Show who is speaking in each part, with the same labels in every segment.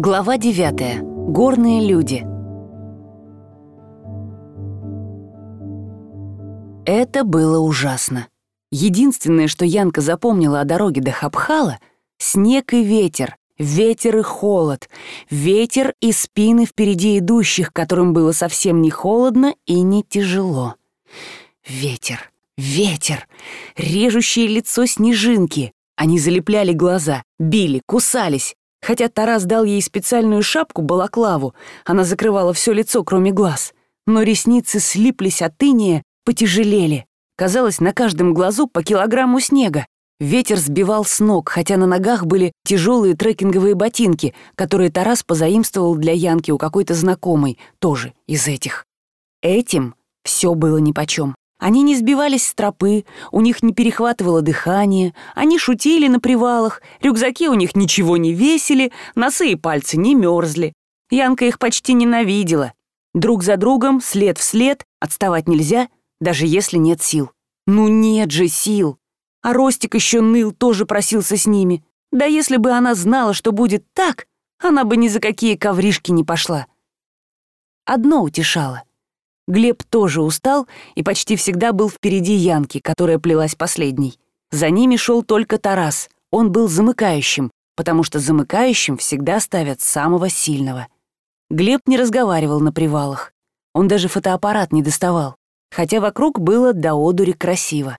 Speaker 1: Глава 9. Горные люди. Это было ужасно. Единственное, что Янка запомнила о дороге до Хапхала — снег и ветер, ветер и холод, ветер и спины впереди идущих, которым было совсем не холодно и не тяжело. Ветер, ветер, режущее лицо снежинки. Они залепляли глаза, били, кусались, Хотя Тарас дал ей специальную шапку-балаклаву, она закрывала все лицо, кроме глаз. Но ресницы слиплись от иния, потяжелели. Казалось, на каждом глазу по килограмму снега. Ветер сбивал с ног, хотя на ногах были тяжелые трекинговые ботинки, которые Тарас позаимствовал для Янки у какой-то знакомой, тоже из этих. Этим все было нипочем. Они не сбивались с тропы, у них не перехватывало дыхание, они шутили на привалах, рюкзаки у них ничего не весили, носы и пальцы не мерзли. Янка их почти ненавидела. Друг за другом, след в след, отставать нельзя, даже если нет сил. Ну нет же сил. А Ростик еще ныл, тоже просился с ними. Да если бы она знала, что будет так, она бы ни за какие ковришки не пошла. Одно утешало. Глеб тоже устал и почти всегда был впереди Янки, которая плелась последней. За ними шел только Тарас. Он был замыкающим, потому что замыкающим всегда ставят самого сильного. Глеб не разговаривал на привалах. Он даже фотоаппарат не доставал, хотя вокруг было до одури красиво.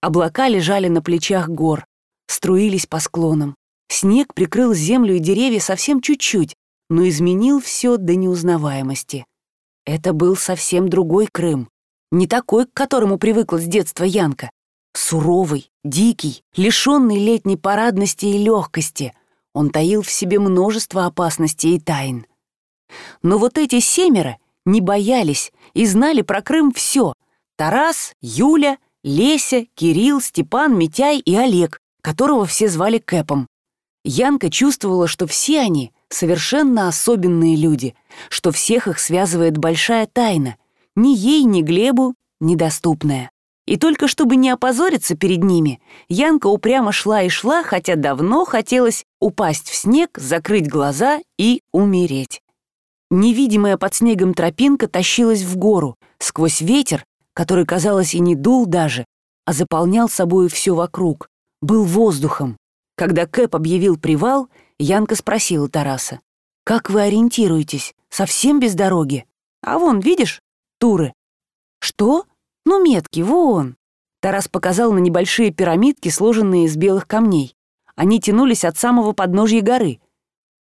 Speaker 1: Облака лежали на плечах гор, струились по склонам. Снег прикрыл землю и деревья совсем чуть-чуть, но изменил все до неузнаваемости. Это был совсем другой Крым. Не такой, к которому привыкла с детства Янка. Суровый, дикий, лишенный летней парадности и легкости. Он таил в себе множество опасностей и тайн. Но вот эти семеро не боялись и знали про Крым все. Тарас, Юля, Леся, Кирилл, Степан, Митяй и Олег, которого все звали Кэпом. Янка чувствовала, что все они совершенно особенные люди, что всех их связывает большая тайна, ни ей, ни Глебу недоступная. И только чтобы не опозориться перед ними, Янка упрямо шла и шла, хотя давно хотелось упасть в снег, закрыть глаза и умереть. Невидимая под снегом тропинка тащилась в гору, сквозь ветер, который, казалось, и не дул даже, а заполнял собой все вокруг, был воздухом. Когда Кэп объявил привал, Янка спросила Тараса. «Как вы ориентируетесь? Совсем без дороги? А вон, видишь, туры». «Что? Ну, метки, вон». Тарас показал на небольшие пирамидки, сложенные из белых камней. Они тянулись от самого подножья горы.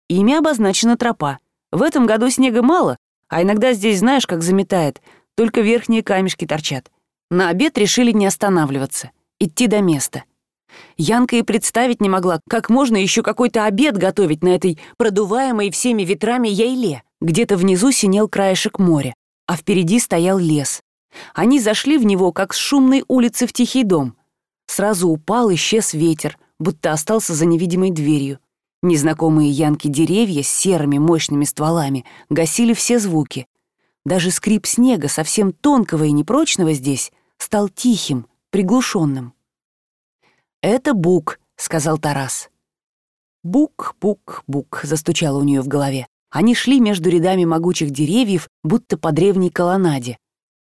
Speaker 1: Ими обозначена тропа. В этом году снега мало, а иногда здесь знаешь, как заметает, только верхние камешки торчат. На обед решили не останавливаться, идти до места. Янка и представить не могла, как можно еще какой-то обед готовить на этой продуваемой всеми ветрами яйле. Где-то внизу синел краешек моря, а впереди стоял лес. Они зашли в него, как с шумной улицы в тихий дом. Сразу упал, исчез ветер, будто остался за невидимой дверью. Незнакомые Янки деревья с серыми мощными стволами гасили все звуки. Даже скрип снега, совсем тонкого и непрочного здесь, стал тихим, приглушенным. «Это Бук», — сказал Тарас. «Бук, бук, бук», — застучало у нее в голове. Они шли между рядами могучих деревьев, будто по древней колоннаде.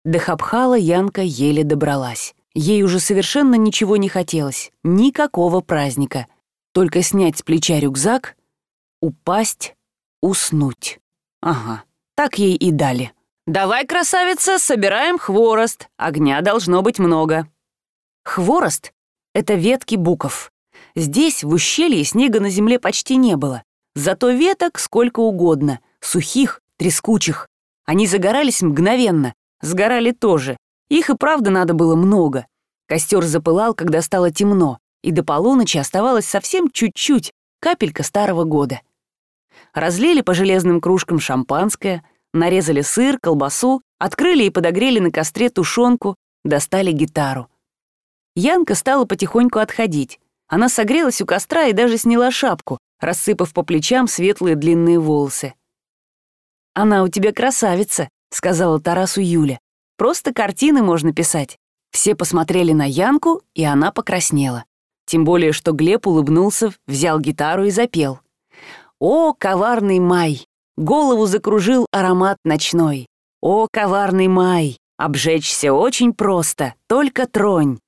Speaker 1: До Хабхала Янка еле добралась. Ей уже совершенно ничего не хотелось, никакого праздника. Только снять с плеча рюкзак, упасть, уснуть. Ага, так ей и дали. «Давай, красавица, собираем хворост. Огня должно быть много». Хворост это ветки буков. Здесь, в ущелье, снега на земле почти не было. Зато веток сколько угодно, сухих, трескучих. Они загорались мгновенно, сгорали тоже. Их и правда надо было много. Костер запылал, когда стало темно, и до полуночи оставалось совсем чуть-чуть, капелька старого года. Разлили по железным кружкам шампанское, нарезали сыр, колбасу, открыли и подогрели на костре тушенку, достали гитару. Янка стала потихоньку отходить. Она согрелась у костра и даже сняла шапку, рассыпав по плечам светлые длинные волосы. «Она у тебя красавица», — сказала Тарасу Юля. «Просто картины можно писать». Все посмотрели на Янку, и она покраснела. Тем более, что Глеб улыбнулся, взял гитару и запел. О, коварный май! Голову закружил аромат ночной. О, коварный май! Обжечься очень просто, только тронь.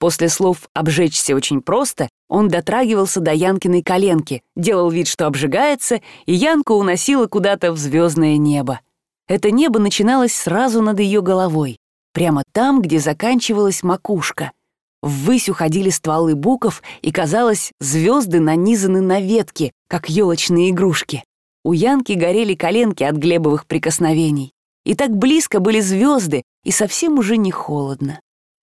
Speaker 1: После слов «обжечься очень просто» он дотрагивался до Янкиной коленки, делал вид, что обжигается, и Янку уносила куда-то в звездное небо. Это небо начиналось сразу над ее головой, прямо там, где заканчивалась макушка. Ввысь уходили стволы буков, и, казалось, звезды нанизаны на ветки, как елочные игрушки. У Янки горели коленки от глебовых прикосновений. И так близко были звезды, и совсем уже не холодно.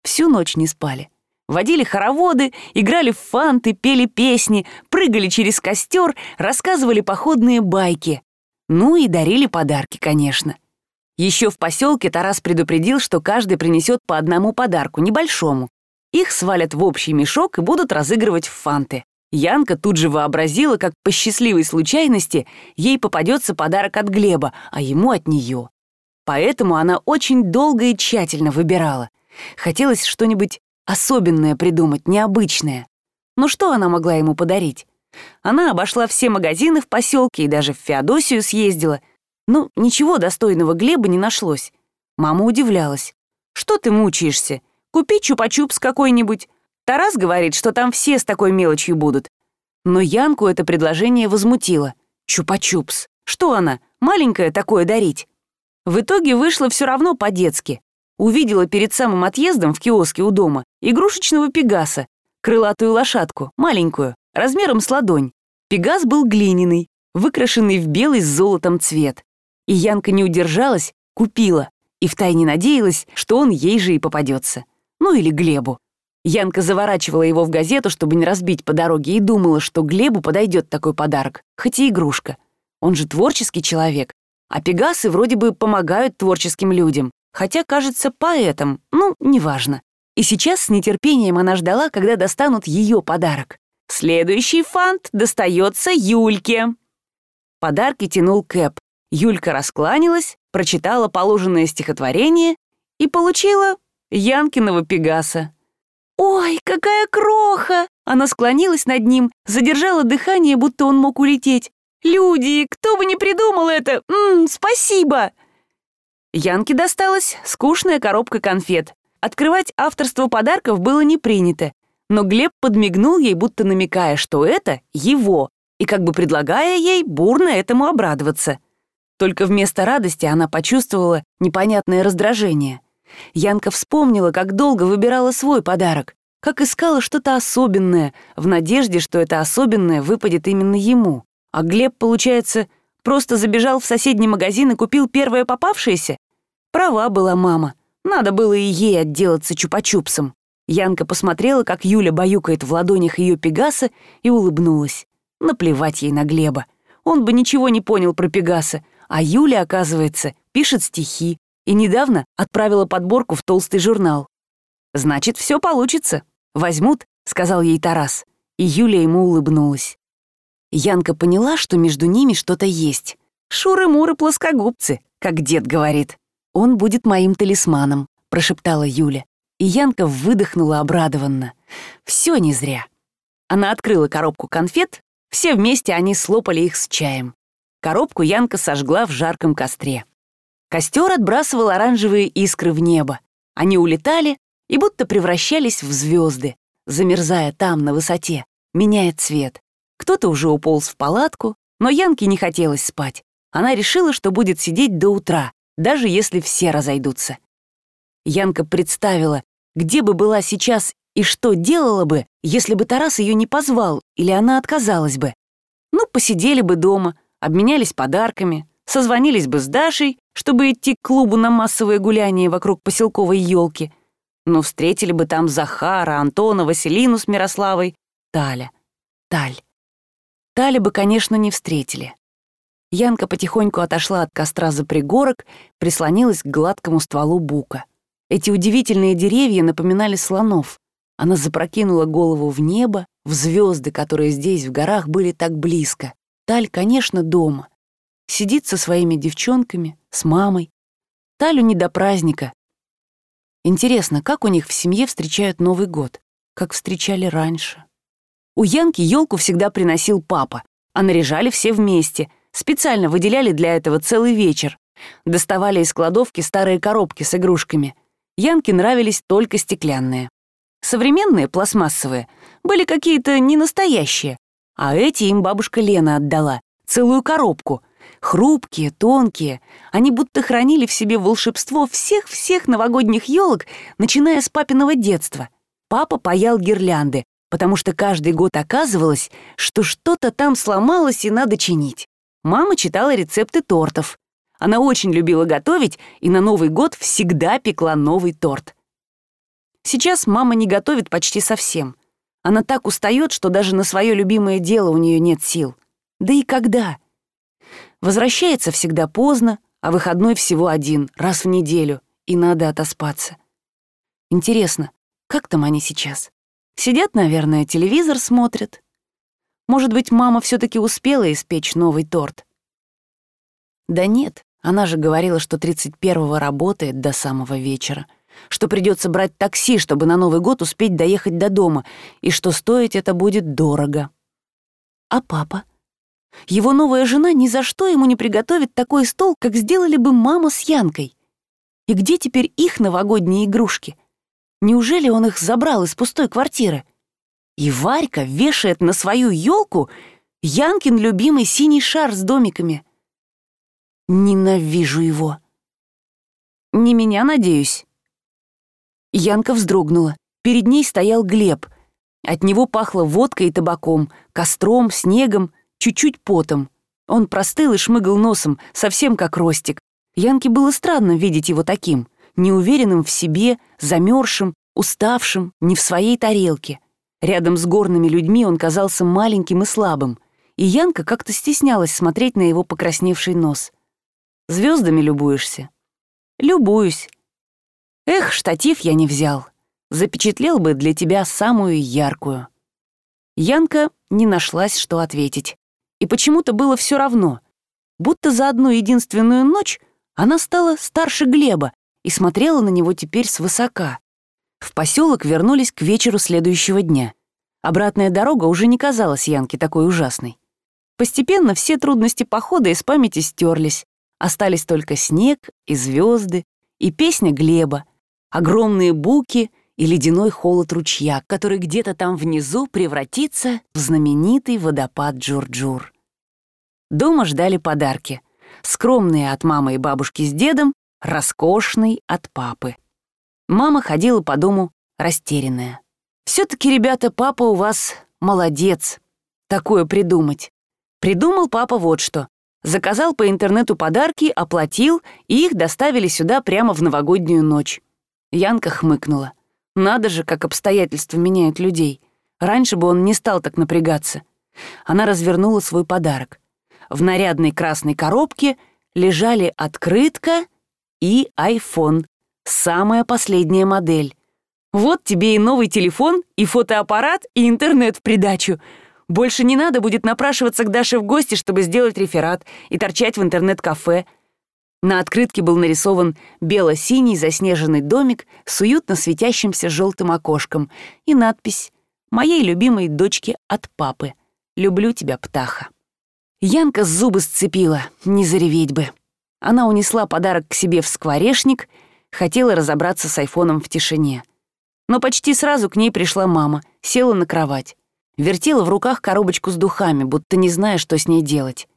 Speaker 1: Всю ночь не спали. Водили хороводы, играли в фанты, пели песни, прыгали через костер, рассказывали походные байки. Ну и дарили подарки, конечно. Еще в поселке Тарас предупредил, что каждый принесет по одному подарку, небольшому. Их свалят в общий мешок и будут разыгрывать в фанты. Янка тут же вообразила, как по счастливой случайности ей попадется подарок от Глеба, а ему от нее. Поэтому она очень долго и тщательно выбирала. Хотелось что-нибудь особенное придумать, необычное. Ну что она могла ему подарить? Она обошла все магазины в поселке и даже в Феодосию съездила. Ну, ничего достойного Глеба не нашлось. Мама удивлялась. «Что ты мучаешься? Купи чупа-чупс какой-нибудь. Тарас говорит, что там все с такой мелочью будут». Но Янку это предложение возмутило. Чупа-чупс. Что она, маленькая такое дарить? В итоге вышло все равно по-детски. Увидела перед самым отъездом в киоске у дома игрушечного пегаса, крылатую лошадку, маленькую, размером с ладонь. Пегас был глиняный, выкрашенный в белый с золотом цвет. И Янка не удержалась, купила, и втайне надеялась, что он ей же и попадется. Ну или Глебу. Янка заворачивала его в газету, чтобы не разбить по дороге, и думала, что Глебу подойдет такой подарок, хоть и игрушка. Он же творческий человек, а пегасы вроде бы помогают творческим людям, хотя, кажется, поэтам, ну, неважно. И сейчас с нетерпением она ждала, когда достанут ее подарок. Следующий фант достается Юльке. Подарки тянул Кэп. Юлька раскланялась, прочитала положенное стихотворение и получила Янкиного пегаса. «Ой, какая кроха!» Она склонилась над ним, задержала дыхание, будто он мог улететь. «Люди, кто бы не придумал это! М -м, спасибо!» Янке досталась скучная коробка конфет. Открывать авторство подарков было не принято, но Глеб подмигнул ей, будто намекая, что это его, и как бы предлагая ей бурно этому обрадоваться. Только вместо радости она почувствовала непонятное раздражение. Янка вспомнила, как долго выбирала свой подарок, как искала что-то особенное, в надежде, что это особенное выпадет именно ему. А Глеб, получается, просто забежал в соседний магазин и купил первое попавшееся? Права была мама. Надо было и ей отделаться чупа-чупсом. Янка посмотрела, как Юля баюкает в ладонях ее Пегаса, и улыбнулась. Наплевать ей на Глеба. Он бы ничего не понял про Пегаса, а Юля, оказывается, пишет стихи и недавно отправила подборку в толстый журнал. «Значит, все получится. Возьмут», — сказал ей Тарас. И Юля ему улыбнулась. Янка поняла, что между ними что-то есть. «Шуры-муры-плоскогубцы», как дед говорит. «Он будет моим талисманом», — прошептала Юля. И Янка выдохнула обрадованно. Все не зря. Она открыла коробку конфет, все вместе они слопали их с чаем. Коробку Янка сожгла в жарком костре. Костер отбрасывал оранжевые искры в небо. Они улетали и будто превращались в звезды, замерзая там, на высоте, меняя цвет. Кто-то уже уполз в палатку, но Янке не хотелось спать. Она решила, что будет сидеть до утра, даже если все разойдутся. Янка представила, где бы была сейчас и что делала бы, если бы Тарас ее не позвал или она отказалась бы. Ну, посидели бы дома, обменялись подарками, созвонились бы с Дашей, чтобы идти к клубу на массовое гуляние вокруг поселковой елки. Но встретили бы там Захара, Антона, Василину с Мирославой, Таля. Таль. Тали бы, конечно, не встретили. Янка потихоньку отошла от костра за пригорок, прислонилась к гладкому стволу бука. Эти удивительные деревья напоминали слонов. Она запрокинула голову в небо, в звезды, которые здесь, в горах, были так близко. Таль, конечно, дома. Сидит со своими девчонками, с мамой. Талю не до праздника. Интересно, как у них в семье встречают Новый год? Как встречали раньше? У Янки елку всегда приносил папа. а наряжали все вместе, специально выделяли для этого целый вечер. Доставали из кладовки старые коробки с игрушками. Янке нравились только стеклянные. Современные, пластмассовые, были какие-то ненастоящие, а эти им бабушка Лена отдала, целую коробку. Хрупкие, тонкие, они будто хранили в себе волшебство всех-всех новогодних елок, начиная с папиного детства. Папа паял гирлянды, потому что каждый год оказывалось, что что-то там сломалось и надо чинить. Мама читала рецепты тортов. Она очень любила готовить и на Новый год всегда пекла новый торт. Сейчас мама не готовит почти совсем. Она так устает, что даже на свое любимое дело у нее нет сил. Да и когда? Возвращается всегда поздно, а выходной всего один, раз в неделю, и надо отоспаться. Интересно, как там они сейчас? Сидят, наверное, телевизор смотрят. Может быть, мама все таки успела испечь новый торт? Да нет, она же говорила, что 31-го работает до самого вечера, что придется брать такси, чтобы на Новый год успеть доехать до дома, и что стоить это будет дорого. А папа? Его новая жена ни за что ему не приготовит такой стол, как сделали бы мама с Янкой. И где теперь их новогодние игрушки? Неужели он их забрал из пустой квартиры? И Варька вешает на свою елку Янкин любимый синий шар с домиками. Ненавижу его. Не меня, надеюсь. Янка вздрогнула. Перед ней стоял Глеб. От него пахло водкой и табаком, костром, снегом, чуть-чуть потом. Он простыл и шмыгал носом, совсем как Ростик. Янке было странно видеть его таким неуверенным в себе, замерзшим, уставшим, не в своей тарелке. Рядом с горными людьми он казался маленьким и слабым, и Янка как-то стеснялась смотреть на его покрасневший нос. Звездами любуешься?» «Любуюсь. Эх, штатив я не взял. Запечатлел бы для тебя самую яркую». Янка не нашлась, что ответить. И почему-то было все равно. Будто за одну единственную ночь она стала старше Глеба и смотрела на него теперь свысока. В поселок вернулись к вечеру следующего дня. Обратная дорога уже не казалась Янке такой ужасной. Постепенно все трудности похода из памяти стерлись. Остались только снег и звезды, и песня Глеба, огромные буки и ледяной холод ручья, который где-то там внизу превратится в знаменитый водопад Джур-Джур. Дома ждали подарки. Скромные от мамы и бабушки с дедом роскошный от папы. Мама ходила по дому растерянная. все таки ребята, папа у вас молодец. Такое придумать. Придумал папа вот что. Заказал по интернету подарки, оплатил, и их доставили сюда прямо в новогоднюю ночь. Янка хмыкнула. Надо же, как обстоятельства меняют людей. Раньше бы он не стал так напрягаться. Она развернула свой подарок. В нарядной красной коробке лежали открытка и iPhone. Самая последняя модель. Вот тебе и новый телефон, и фотоаппарат, и интернет в придачу. Больше не надо будет напрашиваться к Даше в гости, чтобы сделать реферат и торчать в интернет-кафе. На открытке был нарисован бело-синий заснеженный домик с уютно светящимся желтым окошком и надпись «Моей любимой дочке от папы. Люблю тебя, птаха». Янка зубы сцепила, не зареветь бы. Она унесла подарок к себе в скворечник, хотела разобраться с айфоном в тишине. Но почти сразу к ней пришла мама, села на кровать. Вертела в руках коробочку с духами, будто не зная, что с ней делать.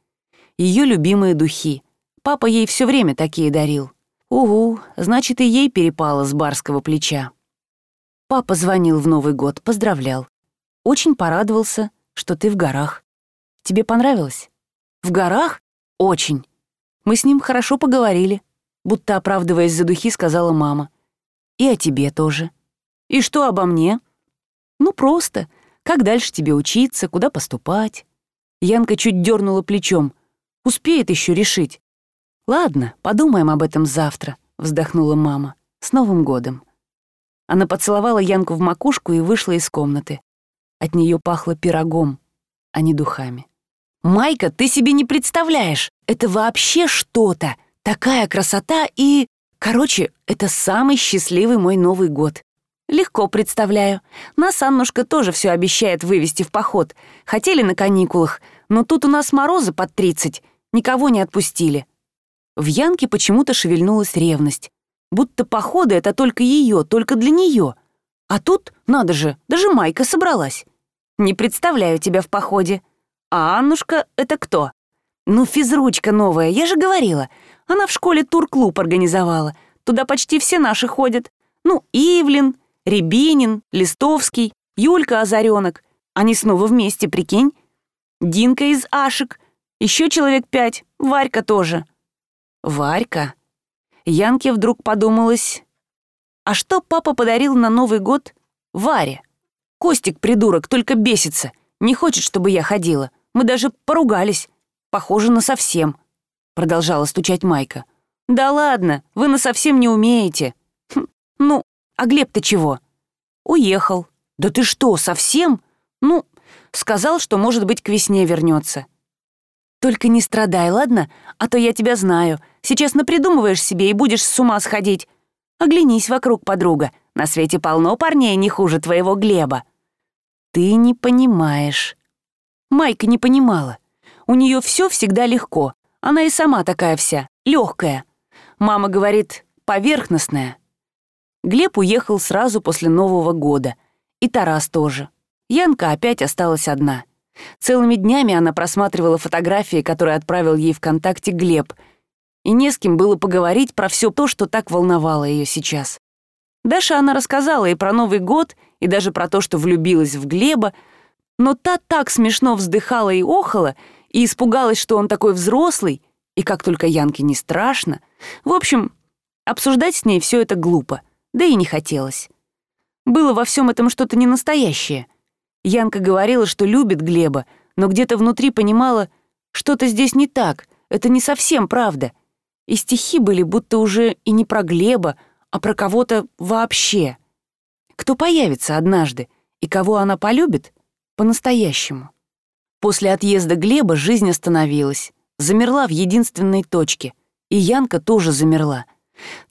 Speaker 1: Ее любимые духи. Папа ей все время такие дарил. Угу, значит, и ей перепало с барского плеча. Папа звонил в Новый год, поздравлял. Очень порадовался, что ты в горах. Тебе понравилось? В горах? Очень. Мы с ним хорошо поговорили, будто оправдываясь за духи, сказала мама. И о тебе тоже. И что обо мне? Ну, просто. Как дальше тебе учиться, куда поступать? Янка чуть дернула плечом. Успеет еще решить. Ладно, подумаем об этом завтра, вздохнула мама. С Новым годом. Она поцеловала Янку в макушку и вышла из комнаты. От нее пахло пирогом, а не духами. «Майка, ты себе не представляешь! Это вообще что-то! Такая красота и... Короче, это самый счастливый мой Новый год. Легко представляю. Нас Аннушка тоже все обещает вывести в поход. Хотели на каникулах, Но тут у нас морозы под 30, никого не отпустили. В Янке почему-то шевельнулась ревность. Будто походы — это только ее, только для нее. А тут, надо же, даже Майка собралась. Не представляю тебя в походе. А Аннушка — это кто? Ну, физручка новая, я же говорила. Она в школе тур-клуб организовала. Туда почти все наши ходят. Ну, Ивлин, Рябинин, Листовский, Юлька Озаренок. Они снова вместе, прикинь. Динка из Ашек. Еще человек пять. Варька тоже. Варька. Янке вдруг подумалось, а что папа подарил на Новый год Варе? Костик, придурок, только бесится. Не хочет, чтобы я ходила. Мы даже поругались. Похоже на совсем. Продолжала стучать Майка. Да ладно, вы на совсем не умеете. Хм, ну, а Глеб-то чего? Уехал. Да ты что, совсем? Ну, сказал, что, может быть, к весне вернется. Только не страдай, ладно? А то я тебя знаю. Сейчас напридумываешь себе и будешь с ума сходить. Оглянись вокруг, подруга. На свете полно парней не хуже твоего Глеба. Ты не понимаешь. Майка не понимала. У нее все всегда легко. Она и сама такая вся, легкая. Мама говорит, поверхностная. Глеб уехал сразу после Нового года. И Тарас тоже. Янка опять осталась одна. Целыми днями она просматривала фотографии, которые отправил ей ВКонтакте Глеб — и не с кем было поговорить про все то, что так волновало ее сейчас. Даша она рассказала и про Новый год, и даже про то, что влюбилась в Глеба, но та так смешно вздыхала и охала, и испугалась, что он такой взрослый, и как только Янке не страшно. В общем, обсуждать с ней все это глупо, да и не хотелось. Было во всем этом что-то ненастоящее. Янка говорила, что любит Глеба, но где-то внутри понимала, что-то здесь не так, это не совсем правда — и стихи были будто уже и не про Глеба, а про кого-то вообще. Кто появится однажды и кого она полюбит по-настоящему. После отъезда Глеба жизнь остановилась, замерла в единственной точке, и Янка тоже замерла.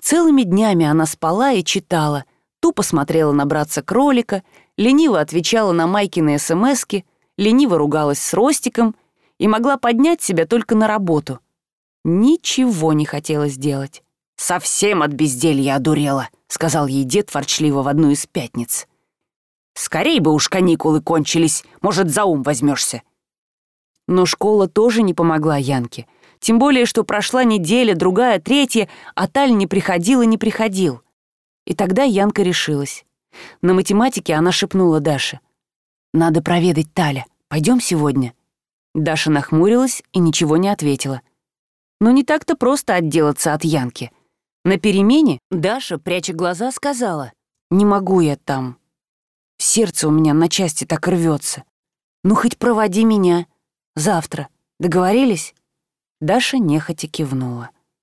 Speaker 1: Целыми днями она спала и читала, тупо смотрела на братца-кролика, лениво отвечала на Майкины смски, лениво ругалась с Ростиком и могла поднять себя только на работу — Ничего не хотелось делать. «Совсем от безделья одурела», — сказал ей дед ворчливо в одну из пятниц. «Скорей бы уж каникулы кончились, может, за ум возьмешься. Но школа тоже не помогла Янке. Тем более, что прошла неделя, другая, третья, а Таль не приходил и не приходил. И тогда Янка решилась. На математике она шепнула Даше. «Надо проведать Таля. Пойдем сегодня?» Даша нахмурилась и ничего не ответила. Но не так-то просто отделаться от Янки. На перемене Даша, пряча глаза, сказала, «Не могу я там. Сердце у меня на части так рвется. Ну, хоть проводи меня. Завтра. Договорились?» Даша нехотя кивнула.